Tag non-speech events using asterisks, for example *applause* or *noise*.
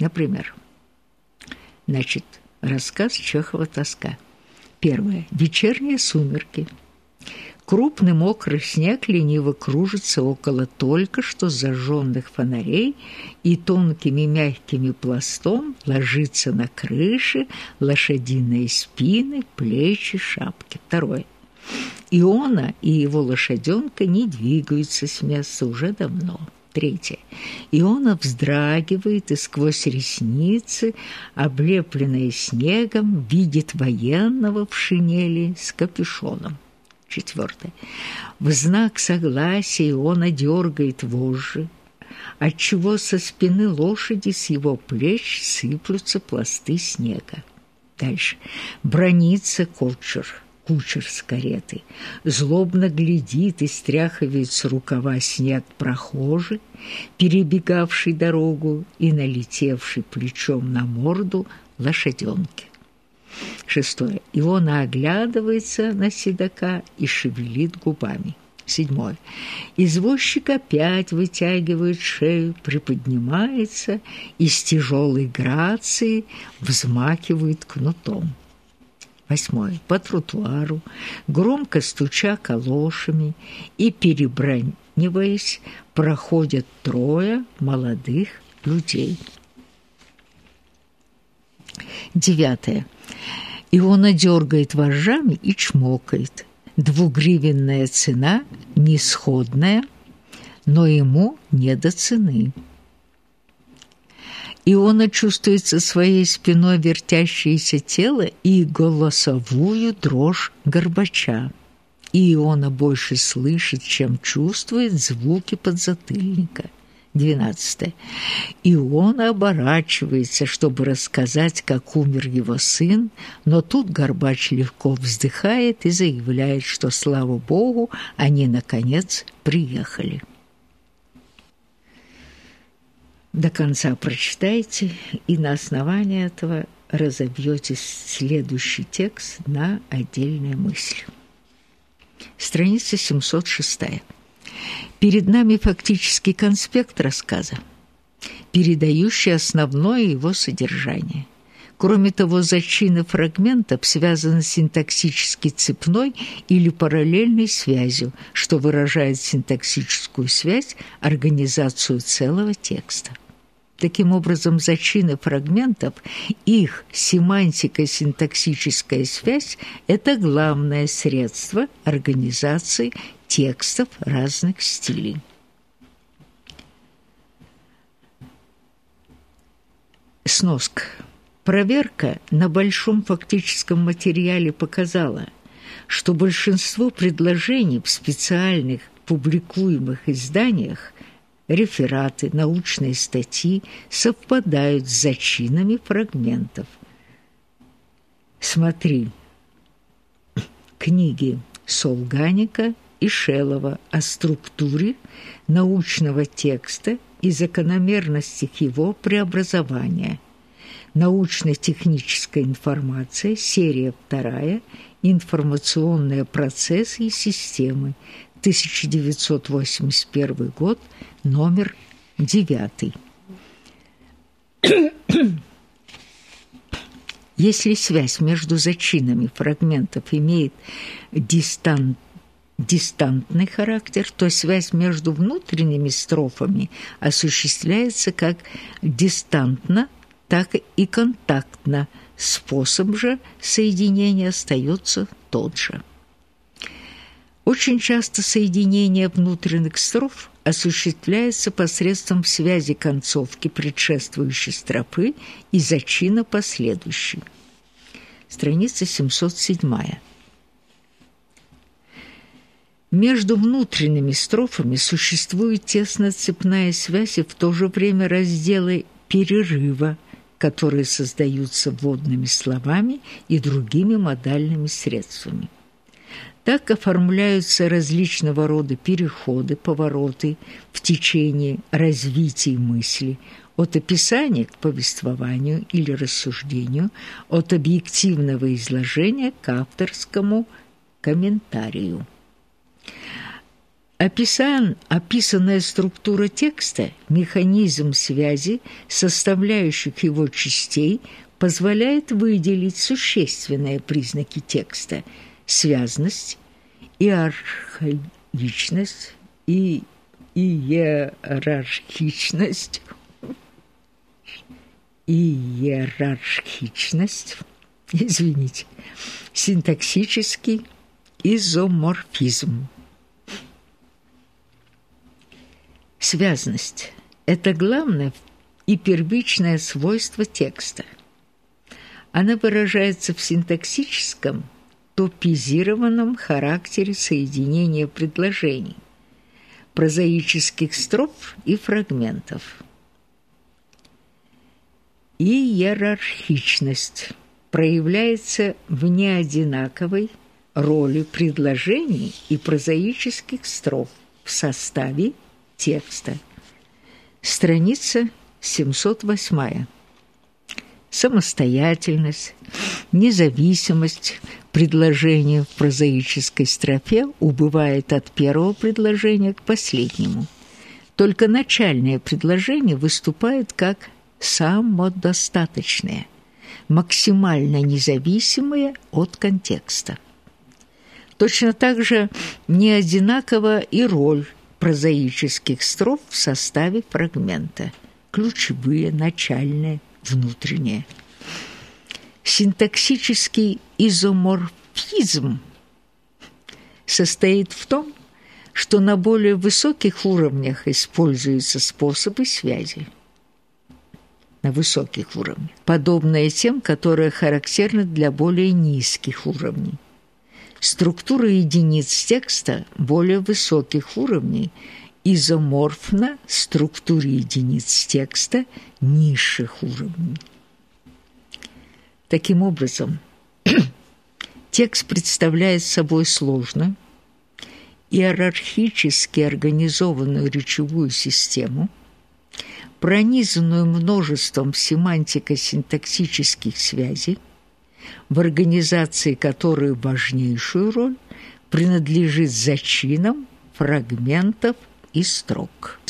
Например, значит, рассказ Чехова «Тоска». Первое. Вечерние сумерки. Крупный мокрый снег лениво кружится около только что зажженных фонарей и тонкими мягкими пластом ложится на крыши, лошадиные спины, плечи, шапки. Второе. Иона и его лошаденка не двигаются с места уже давно. Третье. Иона вздрагивает и сквозь ресницы, облепленные снегом, видит военного в шинели с капюшоном. Четвертое. В знак согласия Иона дергает вожжи, отчего со спины лошади с его плеч сыплются пласты снега. Дальше. Бронится кочер кучер с кареты, злобно глядит и стряхивает с рукава снег прохожий, перебегавший дорогу и налетевший плечом на морду лошаденки. Шестое. Иона оглядывается на седока и шевелит губами. Седьмое. Извозчик опять вытягивает шею, приподнимается и с тяжелой грацией взмакивает кнутом. Восьмое. По тротуару, громко стуча калошами и перебраниваясь, проходят трое молодых людей. Девятое. Иона дергает вожжами и чмокает. Двугривенная цена нисходная, но ему не до цены. Иона чувствует со своей спиной вертящееся тело и голосовую дрожь горбача. И Иона больше слышит, чем чувствует звуки подзатыльника. 12. И он оборачивается, чтобы рассказать, как умер его сын, но тут Горбач легко вздыхает и заявляет, что, слава Богу, они, наконец, приехали до конца прочитайте и на основании этого разобьете следующий текст на отдельные мысли. Страница 706. Перед нами фактический конспект рассказа, передающий основное его содержание. Кроме того, зачины фрагментов связаны синтаксически цепной или параллельной связью, что выражает синтаксическую связь, организацию целого текста. Таким образом, зачины фрагментов, их семантико-синтаксическая связь – это главное средство организации текстов разных стилей. Сноска. Проверка на большом фактическом материале показала, что большинство предложений в специальных публикуемых изданиях рефераты, научные статьи совпадают с зачинами фрагментов. Смотри книги Солганика и Шелова о структуре научного текста и закономерностях его преобразования. Научно-техническая информация, серия вторая, информационные процессы и системы, 1981 год, номер 9. *coughs* Если связь между зачинами фрагментов имеет дистан... дистантный характер, то связь между внутренними строфами осуществляется как дистантно, так и контактно. Способ же соединения остается тот же. Очень часто соединение внутренних строф осуществляется посредством связи концовки предшествующей стропы и зачина последующей. Страница 707. Между внутренними строфами существует тесная цепная связь и в то же время разделы перерыва, которые создаются вводными словами и другими модальными средствами. Так оформляются различного рода переходы, повороты в течение развития мысли, от описания к повествованию или рассуждению, от объективного изложения к авторскому комментарию. Описан, описанная структура текста, механизм связи составляющих его частей позволяет выделить существенные признаки текста – связность, иерархичность и иерархичность, *laughs* иерархичность, *laughs* извините, синтаксический изоморфизм. Связность – это главное и первичное свойство текста. Она выражается в синтаксическом, топизированном характере соединения предложений, прозаических строф и фрагментов. Иерархичность проявляется в неодинаковой роли предложений и прозаических строф в составе текста. Страница 708. Самостоятельность, независимость предложения в прозаической строфе убывает от первого предложения к последнему. Только начальное предложение выступает как самодостаточное, максимально независимое от контекста. Точно так же не одинакова и роль прозаических строф в составе фрагмента. Ключевые, начальные, внутренние. Синтаксический изоморфизм состоит в том, что на более высоких уровнях используются способы связи. На высоких уровнях, подобные тем, которые характерны для более низких уровней. Структура единиц текста более высоких уровней изоморфна структуре единиц текста низших уровней. Таким образом, *clears throat* текст представляет собой сложную, иерархически организованную речевую систему, пронизанную множеством семантико-синтаксических связей, в организации которой важнейшую роль принадлежит зачинам фрагментов и строк.